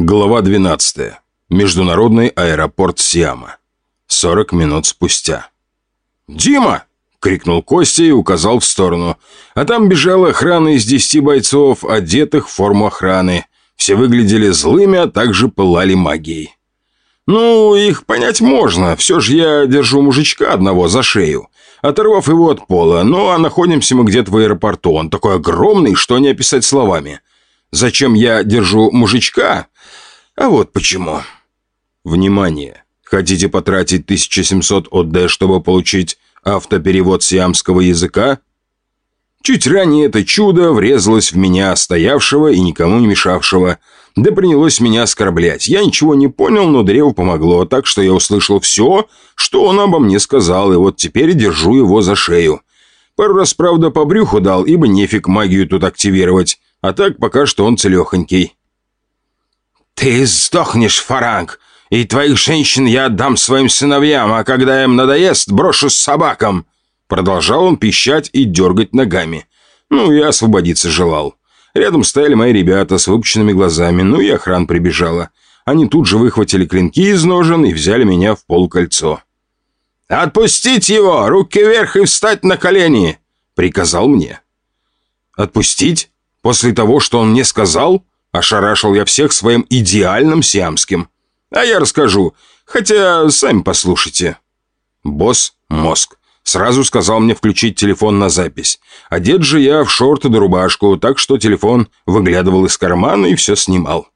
Глава 12. Международный аэропорт Сиама. 40 минут спустя. «Дима!» — крикнул Костя и указал в сторону. А там бежала охрана из десяти бойцов, одетых в форму охраны. Все выглядели злыми, а также пылали магией. «Ну, их понять можно. Все же я держу мужичка одного за шею, оторвав его от пола. Ну, а находимся мы где-то в аэропорту. Он такой огромный, что не описать словами. Зачем я держу мужичка? А вот почему. Внимание! Хотите потратить 1700 ОД, чтобы получить автоперевод сиамского языка? Чуть ранее это чудо врезалось в меня, стоявшего и никому не мешавшего, да принялось меня оскорблять. Я ничего не понял, но древу помогло, так что я услышал все, что он обо мне сказал, и вот теперь держу его за шею. Пару раз, правда, по брюху дал, ибо нефиг магию тут активировать, а так пока что он целехонький. «Ты сдохнешь, фаранг, и твоих женщин я отдам своим сыновьям, а когда им надоест, брошу с собакам!» Продолжал он пищать и дергать ногами. Ну, я освободиться желал. Рядом стояли мои ребята с выпученными глазами, ну и охран прибежала. Они тут же выхватили клинки из ножен и взяли меня в полкольцо. «Отпустить его! Руки вверх и встать на колени!» — приказал мне. «Отпустить? После того, что он мне сказал?» Ошарашил я всех своим идеальным сиамским. А я расскажу, хотя сами послушайте. Босс мозг. Сразу сказал мне включить телефон на запись. Одет же я в шорты да рубашку, так что телефон выглядывал из кармана и все снимал.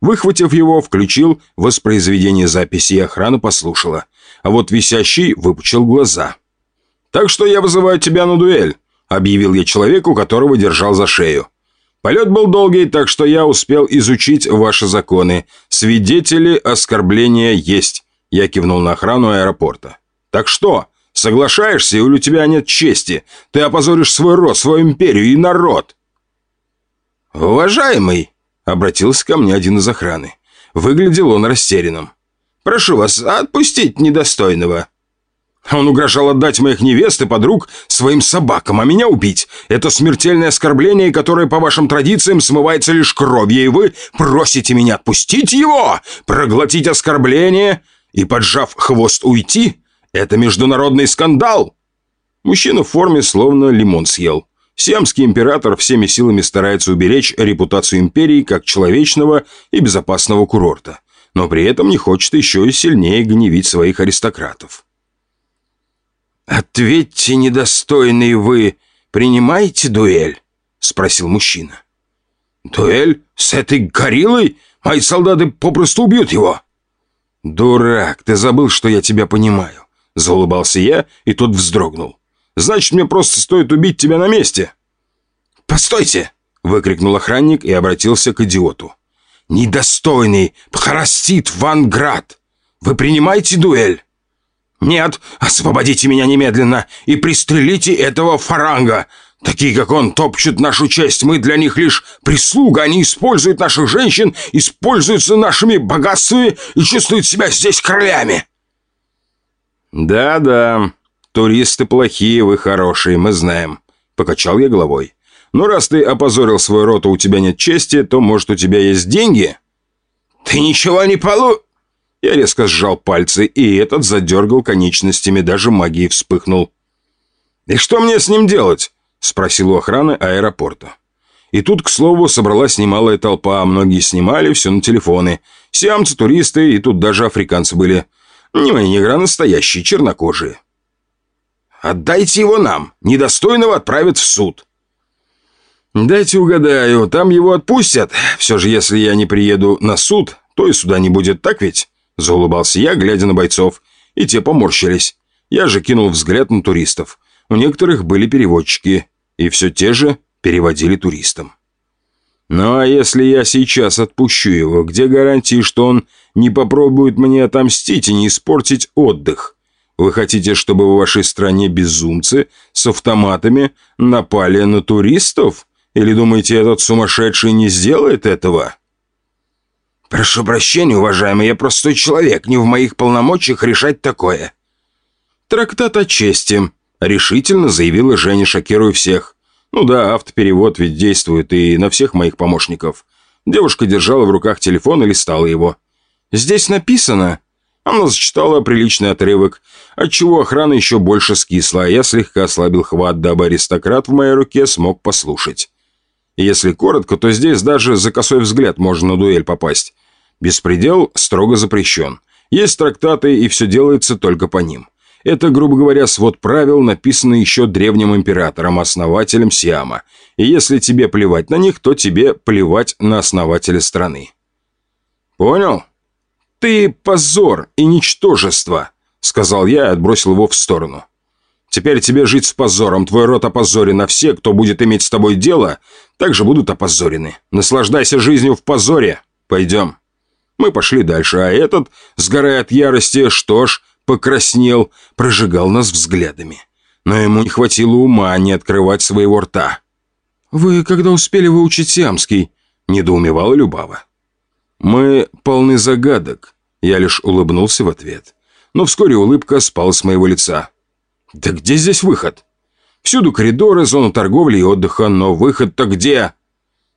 Выхватив его, включил воспроизведение записи, и охрана послушала. А вот висящий выпучил глаза. «Так что я вызываю тебя на дуэль», — объявил я человеку, которого держал за шею. Полет был долгий, так что я успел изучить ваши законы. Свидетели оскорбления есть. Я кивнул на охрану аэропорта. Так что, соглашаешься или у тебя нет чести? Ты опозоришь свой род, свою империю и народ. Уважаемый, обратился ко мне один из охраны. Выглядел он растерянным. Прошу вас, отпустить недостойного. Он угрожал отдать моих невест и подруг своим собакам, а меня убить. Это смертельное оскорбление, которое по вашим традициям смывается лишь кровью, и вы просите меня отпустить его, проглотить оскорбление и, поджав хвост, уйти? Это международный скандал!» Мужчина в форме словно лимон съел. Сиамский император всеми силами старается уберечь репутацию империи как человечного и безопасного курорта, но при этом не хочет еще и сильнее гневить своих аристократов. «Ответьте, недостойный вы, принимаете дуэль?» — спросил мужчина. «Дуэль? С этой гориллой? Мои солдаты попросту убьют его!» «Дурак, ты забыл, что я тебя понимаю!» — заулыбался я, и тот вздрогнул. «Значит, мне просто стоит убить тебя на месте!» «Постойте!» — выкрикнул охранник и обратился к идиоту. «Недостойный! Пхарастит Ванград! Вы принимаете дуэль?» «Нет, освободите меня немедленно и пристрелите этого фаранга. Такие, как он, топчут нашу честь. Мы для них лишь прислуга. Они используют наших женщин, используются нашими богатствами и чувствуют себя здесь королями». «Да-да, туристы плохие, вы хорошие, мы знаем», — покачал я головой. «Но раз ты опозорил свой рот, а у тебя нет чести, то, может, у тебя есть деньги?» «Ты ничего не полу...» Я резко сжал пальцы, и этот задергал конечностями, даже магией вспыхнул. «И что мне с ним делать?» – спросил у охраны аэропорта. И тут, к слову, собралась немалая толпа, многие снимали все на телефоны. Сиамцы, туристы, и тут даже африканцы были. Не мои негра, настоящие, чернокожие. «Отдайте его нам, недостойного отправят в суд». «Дайте угадаю, там его отпустят. Все же, если я не приеду на суд, то и суда не будет, так ведь?» Заулыбался я, глядя на бойцов, и те поморщились. Я же кинул взгляд на туристов. У некоторых были переводчики, и все те же переводили туристам. Ну а если я сейчас отпущу его, где гарантии, что он не попробует мне отомстить и не испортить отдых? Вы хотите, чтобы в вашей стране безумцы с автоматами напали на туристов? Или думаете, этот сумасшедший не сделает этого?» «Прошу прощения, уважаемый, я простой человек, не в моих полномочиях решать такое». «Трактат о чести», — решительно заявила Женя, шокируя всех. «Ну да, автоперевод ведь действует и на всех моих помощников. Девушка держала в руках телефон и листала его. «Здесь написано...» Она зачитала приличный отрывок, отчего охрана еще больше скисла, а я слегка ослабил хват, дабы аристократ в моей руке смог послушать. если коротко, то здесь даже за косой взгляд можно на дуэль попасть. Беспредел строго запрещен. Есть трактаты, и все делается только по ним. Это, грубо говоря, свод правил, написанный еще древним императором, основателем Сиама. И если тебе плевать на них, то тебе плевать на основателя страны. Понял? Ты позор и ничтожество, сказал я и отбросил его в сторону. Теперь тебе жить с позором, твой род опозорен, а все, кто будет иметь с тобой дело, также будут опозорены. Наслаждайся жизнью в позоре. Пойдем. Мы пошли дальше, а этот, сгорая от ярости, что ж, покраснел, прожигал нас взглядами. Но ему не хватило ума не открывать своего рта. «Вы когда успели выучить сиамский?» – недоумевала Любава. «Мы полны загадок», – я лишь улыбнулся в ответ. Но вскоре улыбка спала с моего лица. «Да где здесь выход?» «Всюду коридоры, зона торговли и отдыха, но выход-то где?»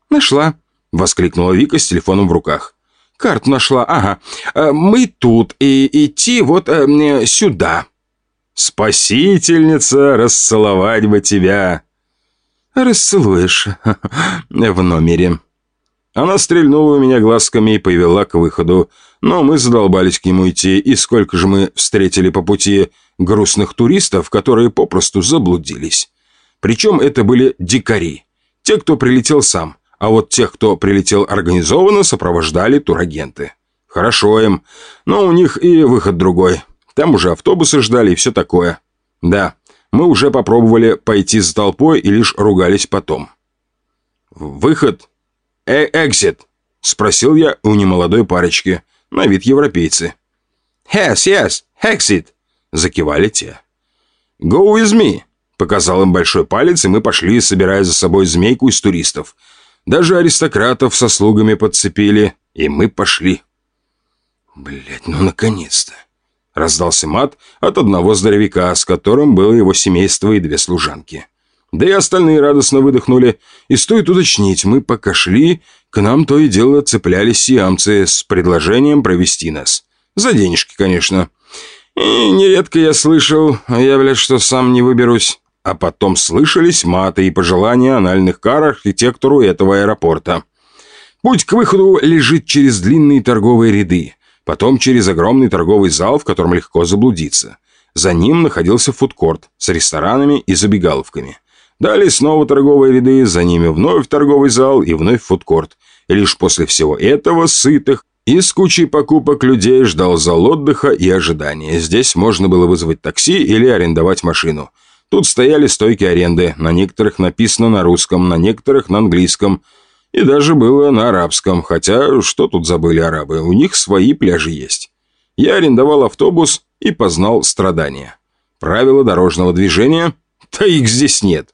«Нашла», – воскликнула Вика с телефоном в руках. Карту нашла, ага. Э, мы тут, и идти вот э, сюда». «Спасительница, расцеловать бы тебя!» «Расцелуешь в номере». Она стрельнула у меня глазками и повела к выходу, но мы задолбались к нему идти, и сколько же мы встретили по пути грустных туристов, которые попросту заблудились. Причем это были дикари, те, кто прилетел сам, а вот тех, кто прилетел организованно, сопровождали турагенты. Хорошо им, но у них и выход другой. Там уже автобусы ждали и все такое. Да, мы уже попробовали пойти за толпой и лишь ругались потом. «Выход? Э экзит?» – спросил я у немолодой парочки, на вид европейцы. «Yes, yes, exit!» – закивали те. «Go with me!» – показал им большой палец, и мы пошли, собирая за собой змейку из туристов – даже аристократов со слугами подцепили, и мы пошли. Блять, ну наконец-то. Раздался мат от одного здоровяка, с которым было его семейство и две служанки. Да и остальные радостно выдохнули. И стоит уточнить, мы пока шли, к нам то и дело цеплялись сиамцы с предложением провести нас. За денежки, конечно. И нередко я слышал, а я, блядь, что сам не выберусь. А потом слышались маты и пожелания анальных кар архитектору этого аэропорта. Путь к выходу лежит через длинные торговые ряды, потом через огромный торговый зал, в котором легко заблудиться. За ним находился фудкорт с ресторанами и забегаловками. Далее снова торговые ряды, за ними вновь торговый зал и вновь фудкорт. И лишь после всего этого сытых и с кучей покупок людей ждал зал отдыха и ожидания. Здесь можно было вызвать такси или арендовать машину – Тут стояли стойки аренды, на некоторых написано на русском, на некоторых на английском. И даже было на арабском, хотя что тут забыли арабы, у них свои пляжи есть. Я арендовал автобус и познал страдания. Правила дорожного движения? Да их здесь нет.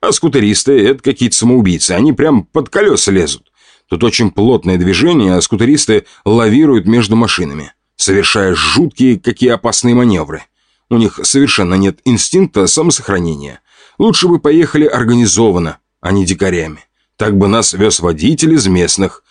А скутеристы – это какие-то самоубийцы, они прям под колеса лезут. Тут очень плотное движение, а скутеристы лавируют между машинами, совершая жуткие, какие опасные маневры. У них совершенно нет инстинкта самосохранения. Лучше бы поехали организованно, а не дикарями. Так бы нас вез водитель из местных.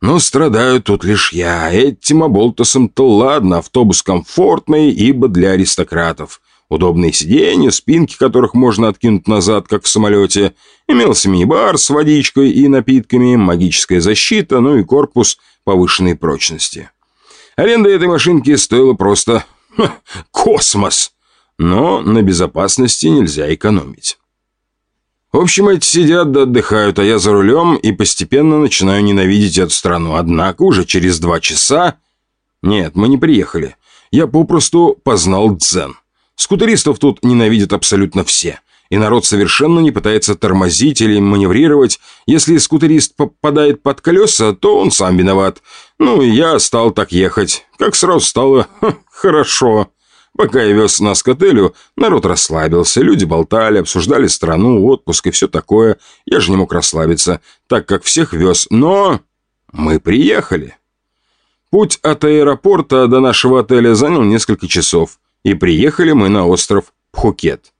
Но страдаю тут лишь я. Этим оболтусом-то ладно, автобус комфортный, ибо для аристократов. Удобные сиденья, спинки которых можно откинуть назад, как в самолете. Имелся мини-бар с водичкой и напитками, магическая защита, ну и корпус повышенной прочности. Аренда этой машинки стоила просто космос! Но на безопасности нельзя экономить. В общем, эти сидят да отдыхают, а я за рулем и постепенно начинаю ненавидеть эту страну. Однако уже через два часа... Нет, мы не приехали. Я попросту познал дзен. Скутеристов тут ненавидят абсолютно все. И народ совершенно не пытается тормозить или маневрировать. Если скутерист попадает под колеса, то он сам виноват. Ну, и я стал так ехать. Как сразу стало ха, хорошо. Пока я вез нас к отелю, народ расслабился, люди болтали, обсуждали страну, отпуск и все такое. Я же не мог расслабиться, так как всех вез, но... Мы приехали. Путь от аэропорта до нашего отеля занял несколько часов, и приехали мы на остров Пхукет.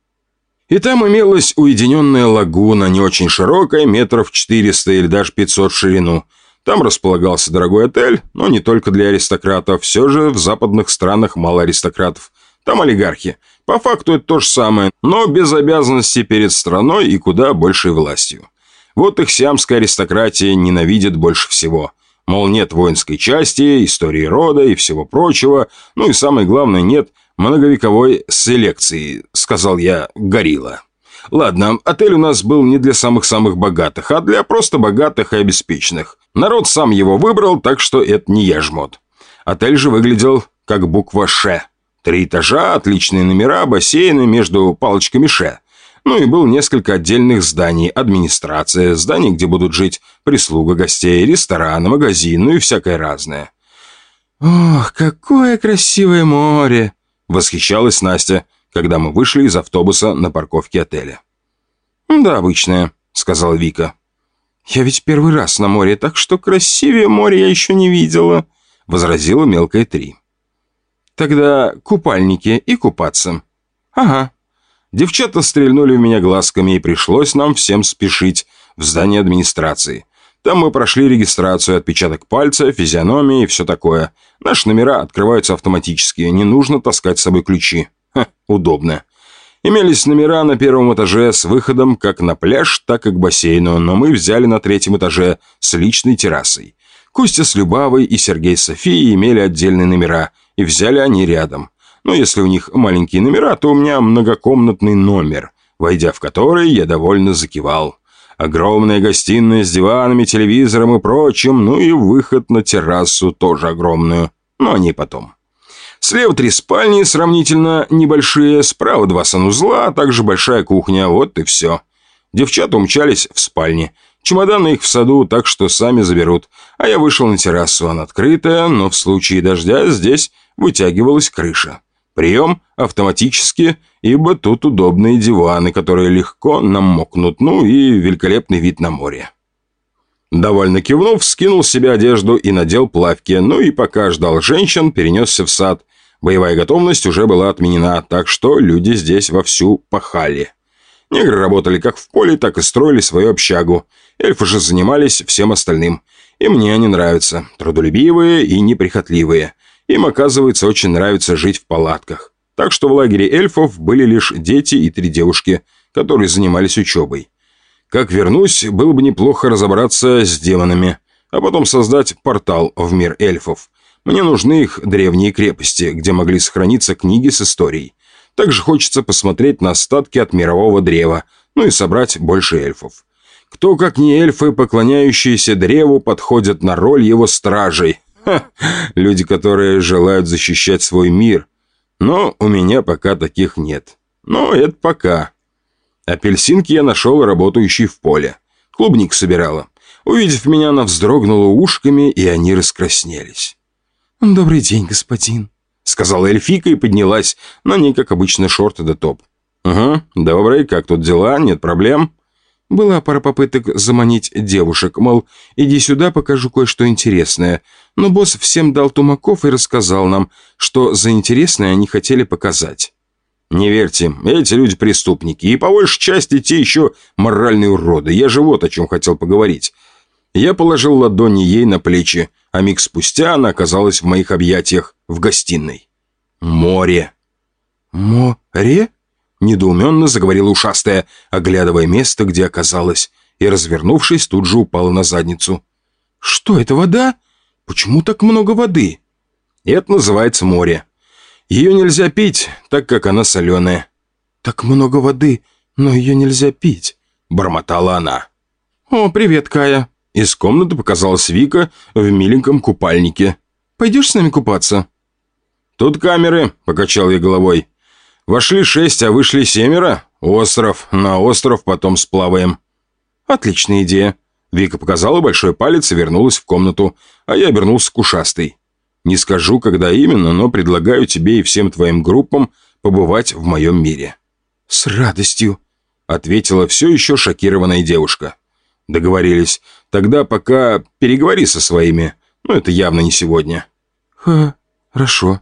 И там имелась уединенная лагуна, не очень широкая, метров 400 или даже 500 в ширину. Там располагался дорогой отель, но не только для аристократов. Все же в западных странах мало аристократов. Там олигархи. По факту это то же самое, но без обязанностей перед страной и куда большей властью. Вот их сиамская аристократия ненавидит больше всего. Мол, нет воинской части, истории рода и всего прочего. Ну и самое главное, нет многовековой селекции, сказал я горилла. Ладно, отель у нас был не для самых-самых богатых, а для просто богатых и обеспеченных. Народ сам его выбрал, так что это не я жмот. Отель же выглядел как буква «Ш». Три этажа, отличные номера, бассейны между палочками «Ш». Ну и был несколько отдельных зданий, администрация, здание, где будут жить прислуга гостей, ресторан, магазин, ну и всякое разное. «Ох, какое красивое море!» — восхищалась Настя когда мы вышли из автобуса на парковке отеля. «Да, обычное», — сказала Вика. «Я ведь первый раз на море, так что красивее море я еще не видела», — возразила мелкая Три. «Тогда купальники и купаться». «Ага». Девчата стрельнули в меня глазками, и пришлось нам всем спешить в здание администрации. Там мы прошли регистрацию, отпечаток пальца, физиономии и все такое. Наши номера открываются автоматически, не нужно таскать с собой ключи. Ха, удобно. Имелись номера на первом этаже с выходом как на пляж, так и к бассейну, но мы взяли на третьем этаже с личной террасой. Костя с Любавой и Сергей с Софией имели отдельные номера, и взяли они рядом. Но если у них маленькие номера, то у меня многокомнатный номер, войдя в который я довольно закивал. Огромная гостиная с диванами, телевизором и прочим, ну и выход на террасу тоже огромную, но они потом. Слева три спальни, сравнительно небольшие, справа два санузла, а также большая кухня, вот и все. Девчата умчались в спальне. Чемоданы их в саду, так что сами заберут. А я вышел на террасу, она открытая, но в случае дождя здесь вытягивалась крыша. Прием автоматически, ибо тут удобные диваны, которые легко намокнут, ну и великолепный вид на море. Довольно кивнув, скинул с себя одежду и надел плавки, ну и пока ждал женщин, перенесся в сад. Боевая готовность уже была отменена, так что люди здесь вовсю пахали. Негры работали как в поле, так и строили свою общагу. Эльфы же занимались всем остальным. И мне они нравятся. Трудолюбивые и неприхотливые. Им, оказывается, очень нравится жить в палатках. Так что в лагере эльфов были лишь дети и три девушки, которые занимались учебой. Как вернусь, было бы неплохо разобраться с демонами, а потом создать портал в мир эльфов. Мне нужны их древние крепости, где могли сохраниться книги с историей. Также хочется посмотреть на остатки от мирового древа, ну и собрать больше эльфов. Кто, как не эльфы, поклоняющиеся древу, подходят на роль его стражей. Ха, люди, которые желают защищать свой мир. Но у меня пока таких нет. Но это пока. Апельсинки я нашел работающий в поле. Клубник собирала. Увидев меня, она вздрогнула ушками, и они раскраснелись. «Добрый день, господин», — сказала эльфика и поднялась. На ней, как обычно, шорты да топ. «Угу, добрый, как тут дела? Нет проблем?» Была пара попыток заманить девушек, мол, иди сюда, покажу кое-что интересное. Но босс всем дал тумаков и рассказал нам, что за интересное они хотели показать. Не верьте, эти люди преступники, и по большей части те еще моральные уроды. Я же вот о чем хотел поговорить. Я положил ладони ей на плечи, а миг спустя она оказалась в моих объятиях в гостиной. Море. Море? Недоуменно заговорила ушастая, оглядывая место, где оказалась, и, развернувшись, тут же упала на задницу. «Что это, вода? Почему так много воды?» «Это называется море. Ее нельзя пить, так как она соленая». «Так много воды, но ее нельзя пить», — бормотала она. «О, привет, Кая». Из комнаты показалась Вика в миленьком купальнике. «Пойдешь с нами купаться?» «Тут камеры», — покачал я головой. «Вошли шесть, а вышли семеро. Остров. На остров потом сплаваем». «Отличная идея». Вика показала большой палец и вернулась в комнату, а я обернулся к ушастой. Не скажу, когда именно, но предлагаю тебе и всем твоим группам побывать в моем мире». «С радостью», — ответила все еще шокированная девушка. «Договорились. Тогда пока переговори со своими. Но это явно не сегодня». «Ха, хорошо».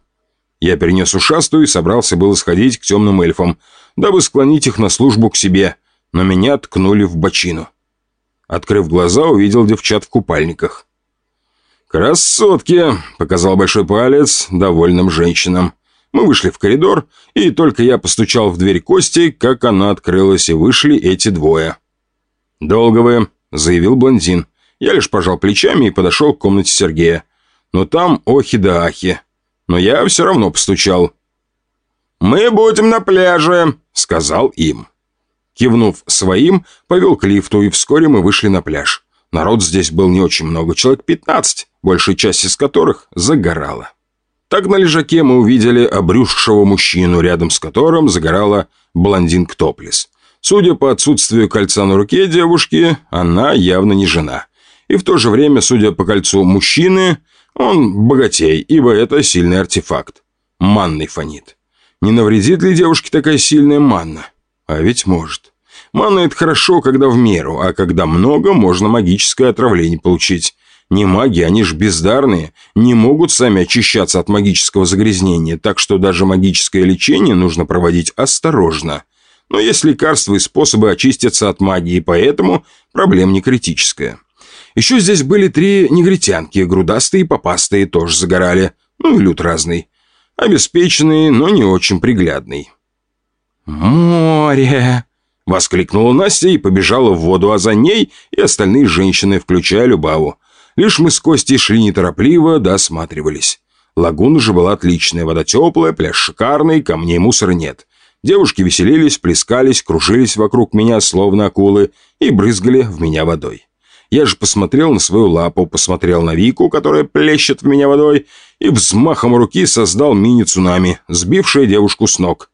Я перенес ушастую и собрался было сходить к темным эльфам, дабы склонить их на службу к себе, но меня ткнули в бочину. Открыв глаза, увидел девчат в купальниках. «Красотки!» — показал большой палец довольным женщинам. Мы вышли в коридор, и только я постучал в дверь Кости, как она открылась, и вышли эти двое. «Долго вы?» — заявил блондин. Я лишь пожал плечами и подошел к комнате Сергея. Но там охи да ахи. Но я все равно постучал. «Мы будем на пляже», — сказал им. Кивнув своим, повел к лифту, и вскоре мы вышли на пляж. Народ здесь был не очень много, человек 15, большая часть из которых загорала. Так на лежаке мы увидели обрюзгшего мужчину, рядом с которым загорала блондинка Топлис. Судя по отсутствию кольца на руке девушки, она явно не жена. И в то же время, судя по кольцу мужчины, он богатей, ибо это сильный артефакт. Манный фонит. Не навредит ли девушке такая сильная манна? А ведь может. Манна это хорошо, когда в меру, а когда много, можно магическое отравление получить. Не маги, они ж бездарные, не могут сами очищаться от магического загрязнения, так что даже магическое лечение нужно проводить осторожно. Но есть лекарства и способы очиститься от магии, поэтому проблема не критическая. Еще здесь были три негритянки, грудастые попастые, тоже загорали. Ну и люд разный. Обеспеченный, но не очень приглядный. «Море!» — воскликнула Настя и побежала в воду, а за ней и остальные женщины, включая Любаву. Лишь мы с Костей шли неторопливо, досматривались. Лагуна же была отличная, вода теплая, пляж шикарный, камней мусора нет. Девушки веселились, плескались, кружились вокруг меня, словно акулы, и брызгали в меня водой. Я же посмотрел на свою лапу, посмотрел на Вику, которая плещет в меня водой, и взмахом руки создал мини-цунами, сбившее девушку с ног.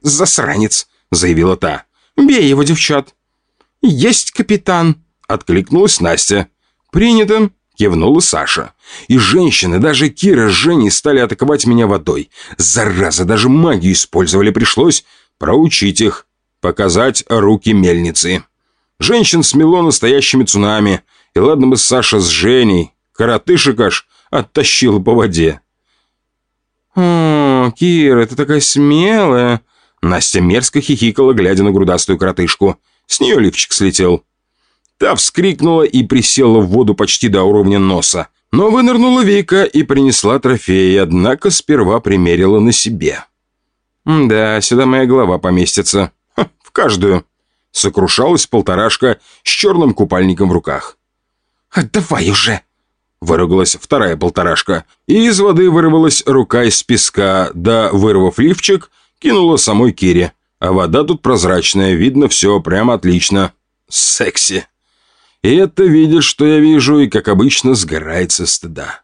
«Засранец!» — заявила та. «Бей его, девчат!» «Есть, капитан!» — откликнулась Настя. «Принято!» — кивнула Саша. «И женщины, даже Кира с Женей стали атаковать меня водой. Зараза, даже магию использовали пришлось. Проучить их. Показать руки мельницы. Женщин смело настоящими цунами. И ладно бы Саша с Женей. Коротышек аж оттащила по воде». «О, Кира, ты такая смелая!» Настя мерзко хихикала, глядя на грудастую коротышку. С нее лифчик слетел. Та вскрикнула и присела в воду почти до уровня носа. Но вынырнула Вика и принесла трофеи, однако сперва примерила на себе. «Да, сюда моя голова поместится. Ха, в каждую». Сокрушалась полторашка с черным купальником в руках. «Давай уже!» Выругалась вторая полторашка, и из воды вырвалась рука из песка, да, вырвав лифчик, кинула самой Кире. А вода тут прозрачная, видно все прямо отлично. Секси. И это видит, что я вижу, и, как обычно, сгорает со стыда.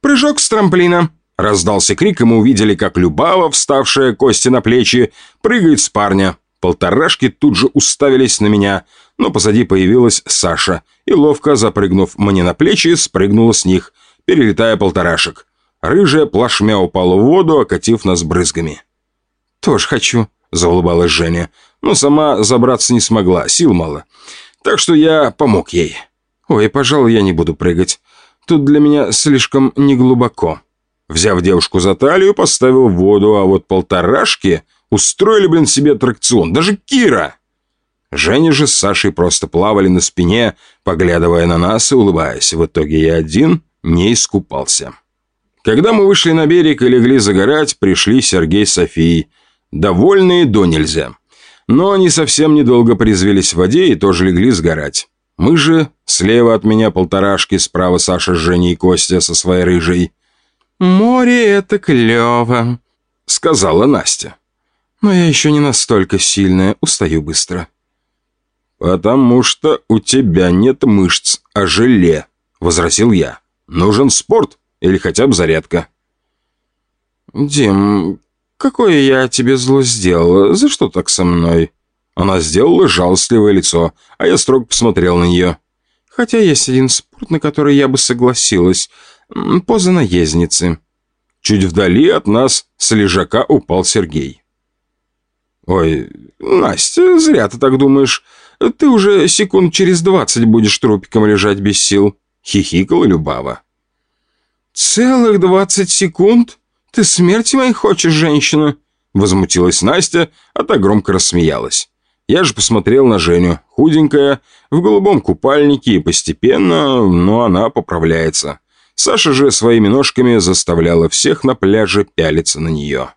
«Прыжок с трамплина!» Раздался крик, и мы увидели, как Любава, вставшая кости на плечи, прыгает с парня. Полторашки тут же уставились на меня, но позади появилась Саша, и, ловко запрыгнув мне на плечи, спрыгнула с них, перелетая полторашек. Рыжая плашмя упала в воду, окатив нас брызгами. «Тоже хочу», — заулыбалась Женя, но сама забраться не смогла, сил мало. Так что я помог ей. Ой, пожалуй, я не буду прыгать. Тут для меня слишком неглубоко. Взяв девушку за талию, поставил в воду, а вот полторашки устроили, блин, себе аттракцион. Даже Кира. Женя же с Сашей просто плавали на спине, поглядывая на нас и улыбаясь. В итоге я один не искупался. Когда мы вышли на берег и легли загорать, пришли Сергей с Софией. Довольные до нельзя но они совсем недолго призвелись в воде и тоже легли сгорать. Мы же, слева от меня полторашки, справа Саша с Женей и Костя со своей рыжей. «Море — это клево», — сказала Настя. «Но я еще не настолько сильная, устаю быстро». «Потому что у тебя нет мышц, а желе», — возразил я. «Нужен спорт или хотя бы зарядка». «Дим, «Какое я тебе зло сделала? За что так со мной?» Она сделала жалостливое лицо, а я строго посмотрел на нее. «Хотя есть один спорт, на который я бы согласилась. Поза наездницы». Чуть вдали от нас с лежака упал Сергей. «Ой, Настя, зря ты так думаешь. Ты уже секунд через двадцать будешь трупиком лежать без сил», — хихикала Любава. «Целых двадцать секунд?» «Ты смерти моей хочешь, женщина?» Возмутилась Настя, а та громко рассмеялась. Я же посмотрел на Женю, худенькая, в голубом купальнике, и постепенно, но она поправляется. Саша же своими ножками заставляла всех на пляже пялиться на нее.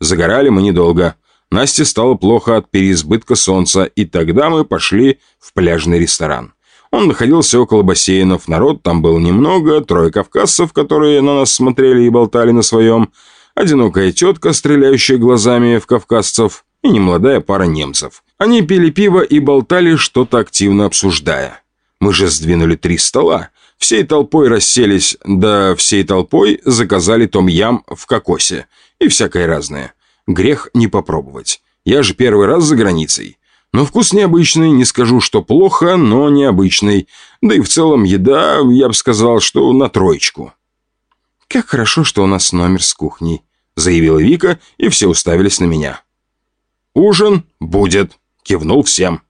Загорали мы недолго. Насте стало плохо от переизбытка солнца, и тогда мы пошли в пляжный ресторан. Он находился около бассейнов, народ там был немного, трое кавказцев, которые на нас смотрели и болтали на своем, одинокая тетка, стреляющая глазами в кавказцев, и немолодая пара немцев. Они пили пиво и болтали, что-то активно обсуждая. Мы же сдвинули три стола, всей толпой расселись, да всей толпой заказали том-ям в кокосе и всякое разное. Грех не попробовать. Я же первый раз за границей. Но вкус необычный, не скажу, что плохо, но необычный. Да и в целом еда, я бы сказал, что на троечку. «Как хорошо, что у нас номер с кухней», — заявила Вика, и все уставились на меня. «Ужин будет», — кивнул всем.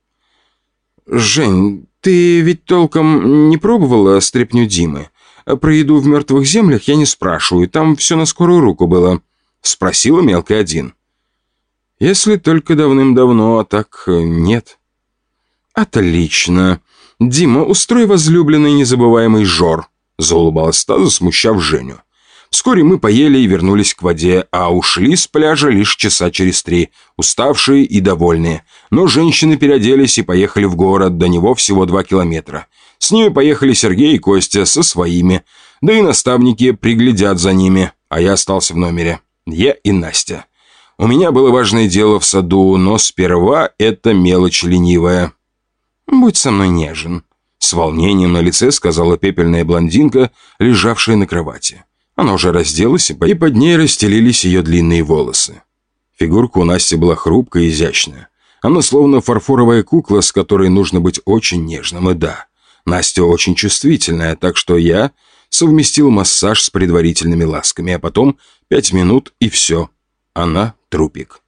«Жень, ты ведь толком не пробовала стряпню Димы? Про еду в мертвых землях я не спрашиваю, там все на скорую руку было», — спросила мелкая один. Если только давным-давно, а так э, нет. Отлично. Дима, устрой возлюбленный незабываемый жор, заулыбалась та, засмущав Женю. Вскоре мы поели и вернулись к воде, а ушли с пляжа лишь часа через три, уставшие и довольные. Но женщины переоделись и поехали в город, до него всего два километра. С ними поехали Сергей и Костя со своими, да и наставники приглядят за ними, а я остался в номере. Я и Настя. У меня было важное дело в саду, но сперва это мелочь ленивая. «Будь со мной нежен», — с волнением на лице сказала пепельная блондинка, лежавшая на кровати. Она уже разделась, и под ней расстелились ее длинные волосы. Фигурка у Насти была хрупкая и изящная. Она словно фарфоровая кукла, с которой нужно быть очень нежным, и да, Настя очень чувствительная, так что я совместил массаж с предварительными ласками, а потом пять минут и все. Она трупик.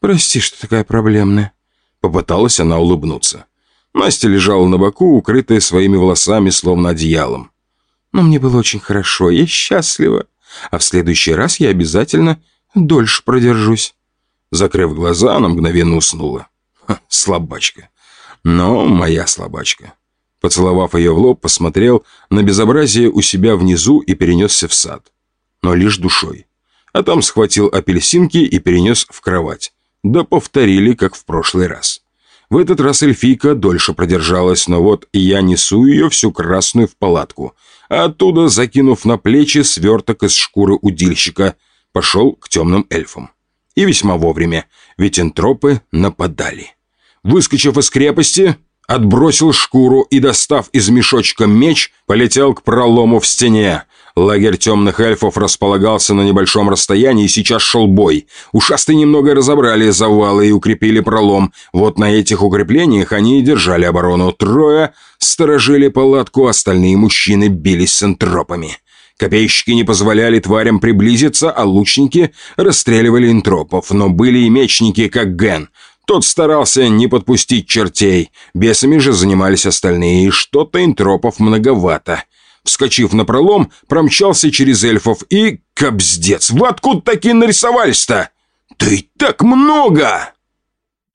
«Прости, что такая проблемная», — попыталась она улыбнуться. Настя лежала на боку, укрытая своими волосами, словно одеялом. «Но мне было очень хорошо, я счастлива. А в следующий раз я обязательно дольше продержусь». Закрыв глаза, она мгновенно уснула. Ха, слабачка. Но моя слабачка. Поцеловав ее в лоб, посмотрел на безобразие у себя внизу и перенесся в сад. Но лишь душой а там схватил апельсинки и перенес в кровать. Да повторили, как в прошлый раз. В этот раз эльфийка дольше продержалась, но вот я несу ее всю красную в палатку, а оттуда, закинув на плечи сверток из шкуры удильщика, пошел к темным эльфам. И весьма вовремя, ведь энтропы нападали. Выскочив из крепости, отбросил шкуру и, достав из мешочка меч, полетел к пролому в стене. Лагерь темных эльфов располагался на небольшом расстоянии, и сейчас шел бой. Ушастые немного разобрали завалы и укрепили пролом. Вот на этих укреплениях они и держали оборону. Трое сторожили палатку, остальные мужчины бились с энтропами. Копейщики не позволяли тварям приблизиться, а лучники расстреливали энтропов. Но были и мечники, как Ген. Тот старался не подпустить чертей. Бесами же занимались остальные, и что-то энтропов многовато вскочив на пролом, промчался через эльфов и... Кобздец! Вы откуда такие нарисовались-то? Да и так много!»